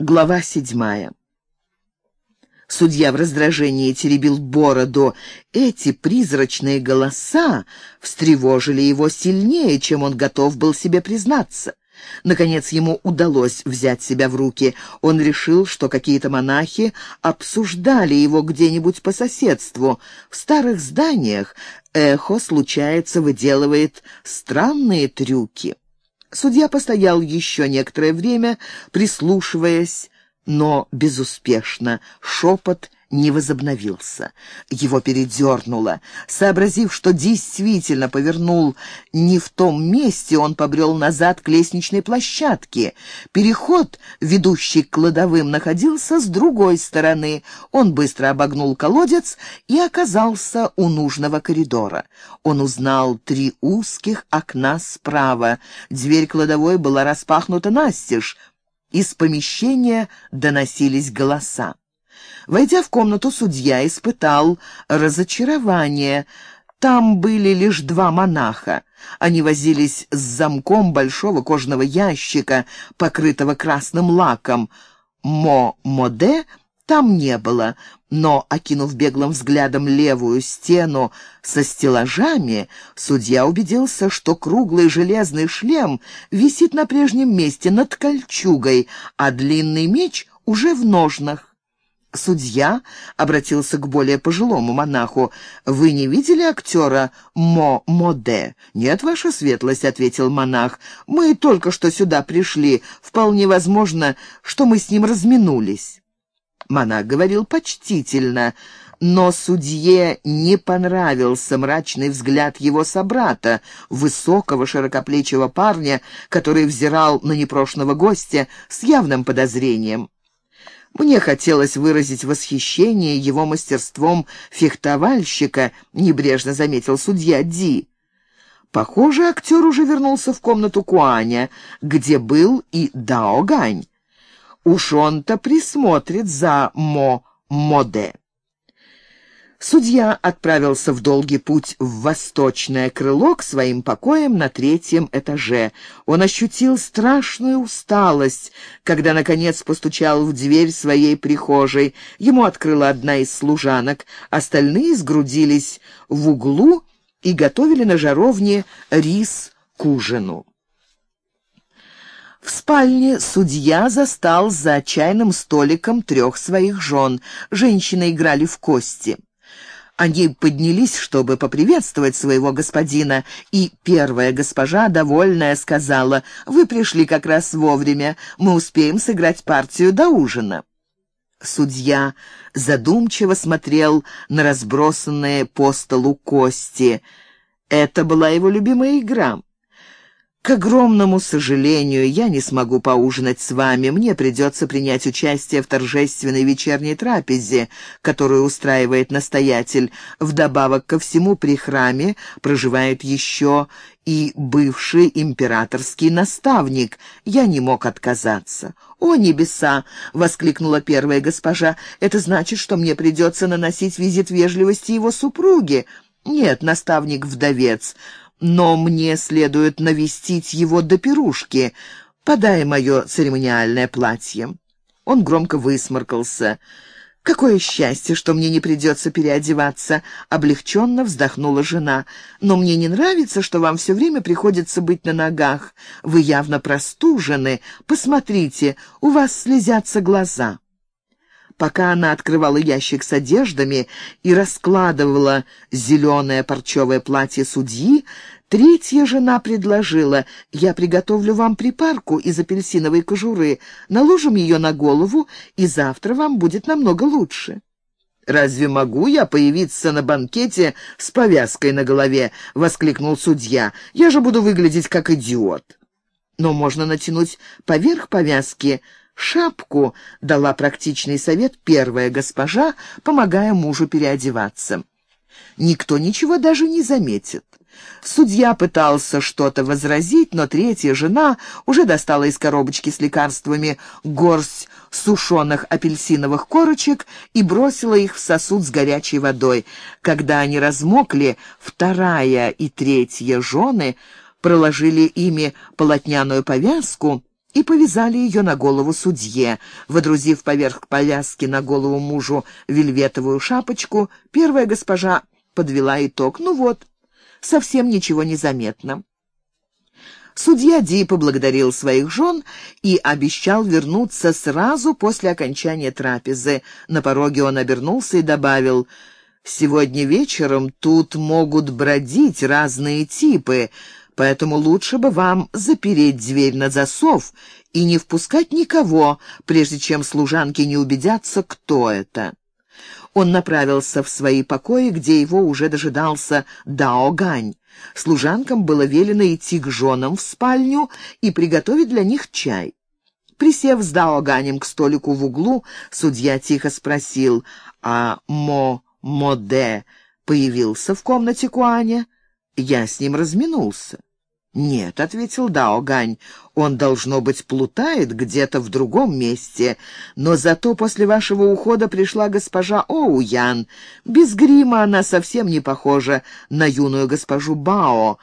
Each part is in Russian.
Глава седьмая. Судья в раздражении теребил бороду. Эти призрачные голоса встревожили его сильнее, чем он готов был себе признаться. Наконец ему удалось взять себя в руки. Он решил, что какие-то монахи обсуждали его где-нибудь по соседству. В старых зданиях эхо, случается, выделывает странные трюки. Судья постоял еще некоторое время, прислушиваясь, но безуспешно. Шепот не возобновился. Его передернуло. Сообразив, что действительно повернул не в том месте, он побрел назад к лестничной площадке. Переход, ведущий к кладовым, находился с другой стороны. Он быстро обогнул колодец и оказался у нужного коридора. Он узнал три узких окна справа. Дверь кладовой была распахнута настежь. Из помещения доносились голоса. Войдя в комнату, судья испытал разочарование. Там были лишь два монаха. Они возились с замком большого кожаного ящика, покрытого красным лаком. Мо-моде там не было, но, окинув беглым взглядом левую стену со стеллажами, судья убедился, что круглый железный шлем висит на прежнем месте над кольчугой, а длинный меч уже в ножнах. Судья обратился к более пожилому монаху. «Вы не видели актера Мо-Моде?» «Нет, ваша светлость», — ответил монах. «Мы только что сюда пришли. Вполне возможно, что мы с ним разминулись». Монах говорил почтительно, но судье не понравился мрачный взгляд его собрата, высокого широкоплечего парня, который взирал на непрошного гостя с явным подозрением. Мне хотелось выразить восхищение его мастерством фехтовальщика, небрежно заметил судья Ди. Похоже, актер уже вернулся в комнату Куаня, где был и Даогань. Уж он-то присмотрит за Мо-Моде. Судья отправился в долгий путь в восточное крыло к своим покоям на третьем этаже. Он ощутил страшную усталость, когда, наконец, постучал в дверь своей прихожей. Ему открыла одна из служанок, остальные сгрудились в углу и готовили на жаровне рис к ужину. В спальне судья застал за чайным столиком трех своих жен. Женщины играли в кости. Они поднялись, чтобы поприветствовать своего господина, и первая госпожа, довольная, сказала, «Вы пришли как раз вовремя, мы успеем сыграть партию до ужина». Судья задумчиво смотрел на разбросанные по столу кости. Это была его любимая игра. К огромному сожалению, я не смогу поужинать с вами. Мне придется принять участие в торжественной вечерней трапезе, которую устраивает настоятель. Вдобавок ко всему при храме проживает еще и бывший императорский наставник. Я не мог отказаться. «О, небеса!» — воскликнула первая госпожа. «Это значит, что мне придется наносить визит вежливости его супруге». «Нет, наставник-вдовец» но мне следует навестить его до пирушки. Подай мое церемониальное платье». Он громко высморкался. «Какое счастье, что мне не придется переодеваться!» — облегченно вздохнула жена. «Но мне не нравится, что вам все время приходится быть на ногах. Вы явно простужены. Посмотрите, у вас слезятся глаза». Пока она открывала ящик с одеждами и раскладывала зеленое парчевое платье судьи, третья жена предложила, «Я приготовлю вам припарку из апельсиновой кожуры, наложим ее на голову, и завтра вам будет намного лучше». «Разве могу я появиться на банкете с повязкой на голове?» — воскликнул судья. «Я же буду выглядеть как идиот». «Но можно натянуть поверх повязки шапку, дала практичный совет первая госпожа, помогая мужу переодеваться. Никто ничего даже не заметит. Судья пытался что-то возразить, но третья жена уже достала из коробочки с лекарствами горсть сушеных апельсиновых корочек и бросила их в сосуд с горячей водой. Когда они размокли, вторая и третья жены проложили ими полотняную повязку и повязали ее на голову судье. Водрузив поверх повязки на голову мужу вельветовую шапочку, первая госпожа подвела итог. «Ну вот, совсем ничего не заметно». Судья Ди поблагодарил своих жен и обещал вернуться сразу после окончания трапезы. На пороге он обернулся и добавил, «Сегодня вечером тут могут бродить разные типы, поэтому лучше бы вам запереть дверь на засов и не впускать никого, прежде чем служанки не убедятся, кто это». Он направился в свои покои, где его уже дожидался Дао Гань. Служанкам было велено идти к женам в спальню и приготовить для них чай. Присев с Даоганем к столику в углу, судья тихо спросил, а Мо Моде появился в комнате Куаня? Я с ним разминулся. «Нет», — ответил Дао Гань, — «он, должно быть, плутает где-то в другом месте, но зато после вашего ухода пришла госпожа Оу Ян. Без грима она совсем не похожа на юную госпожу Бао,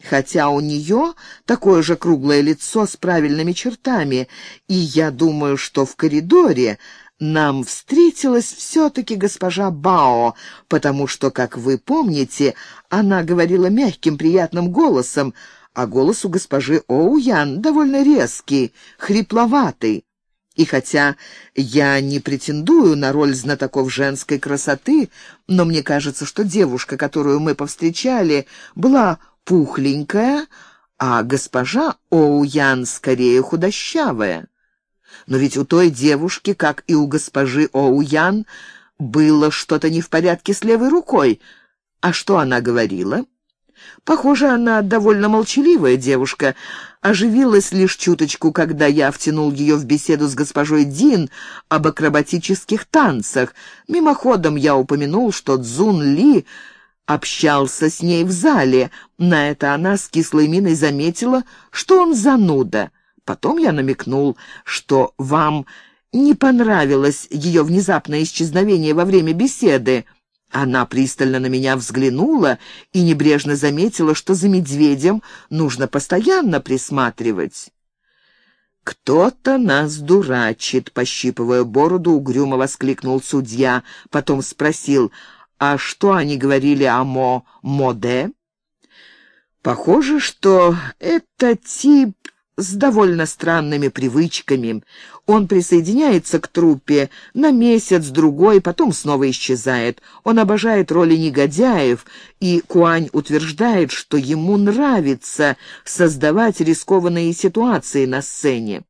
хотя у нее такое же круглое лицо с правильными чертами, и я думаю, что в коридоре нам встретилась все-таки госпожа Бао, потому что, как вы помните, она говорила мягким приятным голосом, а голос у госпожи Оуян довольно резкий, хрипловатый. И хотя я не претендую на роль знатоков женской красоты, но мне кажется, что девушка, которую мы повстречали, была пухленькая, а госпожа Оуян скорее худощавая. Но ведь у той девушки, как и у госпожи Оуян, было что-то не в порядке с левой рукой. А что она говорила? Похоже, она довольно молчаливая девушка, оживилась лишь чуточку, когда я втянул ее в беседу с госпожой Дин об акробатических танцах. Мимоходом я упомянул, что Цзун Ли общался с ней в зале. На это она с кислой миной заметила, что он зануда. Потом я намекнул, что вам не понравилось ее внезапное исчезновение во время беседы. Она пристально на меня взглянула и небрежно заметила, что за медведем нужно постоянно присматривать. «Кто-то нас дурачит», — пощипывая бороду, угрюмо воскликнул судья. Потом спросил, «А что они говорили о Мо-Моде?» «Похоже, что это тип с довольно странными привычками. Он присоединяется к труппе на месяц-другой, потом снова исчезает. Он обожает роли негодяев, и Куань утверждает, что ему нравится создавать рискованные ситуации на сцене.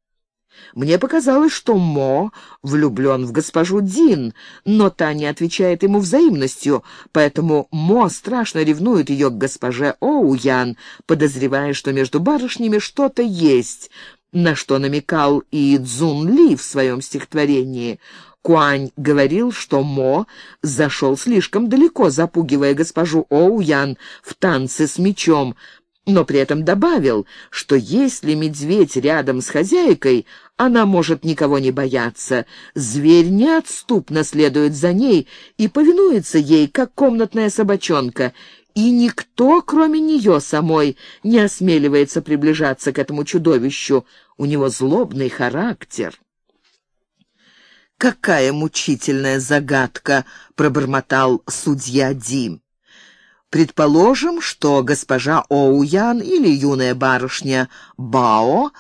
Мне показалось, что Мо влюблен в госпожу Дин, но та не отвечает ему взаимностью, поэтому Мо страшно ревнует ее к госпоже Оуян, подозревая, что между барышнями что-то есть, на что намекал и Цзун Ли в своем стихотворении. Куань говорил, что Мо зашел слишком далеко, запугивая госпожу Оуян в танце с мечом, но при этом добавил, что если медведь рядом с хозяйкой, она может никого не бояться. Зверь неотступно следует за ней и повинуется ей, как комнатная собачонка, и никто, кроме нее самой, не осмеливается приближаться к этому чудовищу. У него злобный характер. «Какая мучительная загадка!» — пробормотал судья Дим. Предположим, что госпожа Оуян или юная барышня Бао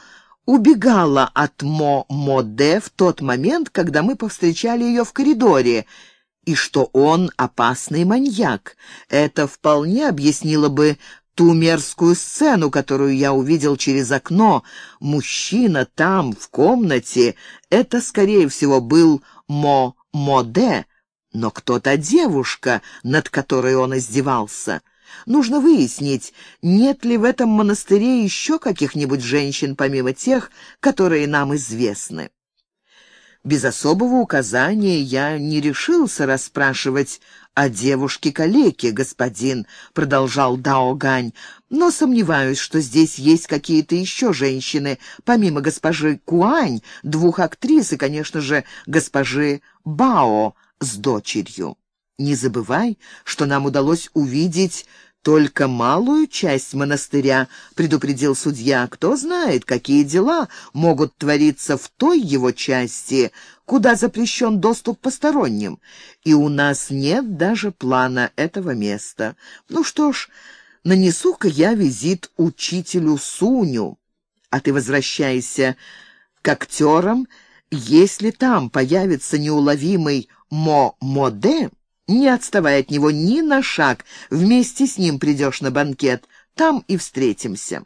убегала от Мо-Моде в тот момент, когда мы повстречали ее в коридоре, и что он опасный маньяк. Это вполне объяснило бы ту мерзкую сцену, которую я увидел через окно. Мужчина там, в комнате, это, скорее всего, был Мо-Моде, но кто та девушка, над которой он издевался? Нужно выяснить, нет ли в этом монастыре еще каких-нибудь женщин, помимо тех, которые нам известны. Без особого указания я не решился расспрашивать о девушке-калеке, господин, — продолжал Дао Гань, — но сомневаюсь, что здесь есть какие-то еще женщины, помимо госпожи Куань, двух актрис и, конечно же, госпожи Бао, с дочерью. Не забывай, что нам удалось увидеть только малую часть монастыря, предупредил судья. Кто знает, какие дела могут твориться в той его части, куда запрещен доступ посторонним. И у нас нет даже плана этого места. Ну что ж, нанесу-ка я визит учителю Суню, а ты возвращайся к актерам. Если там появится неуловимый Мо-Моде, не отставай от него ни на шаг, вместе с ним придешь на банкет, там и встретимся».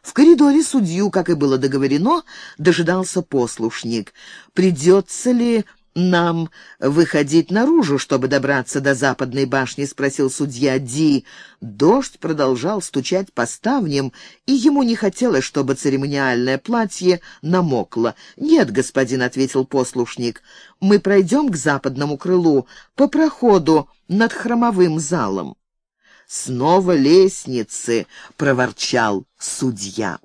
В коридоре судью, как и было договорено, дожидался послушник. «Придется ли нам выходить наружу, чтобы добраться до западной башни?» — спросил судья Ди. Дождь продолжал стучать по ставням, и ему не хотелось, чтобы церемониальное платье намокло. «Нет, господин», — ответил послушник, — «мы пройдем к западному крылу, по проходу над хромовым залом». «Снова лестницы!» — проворчал судья.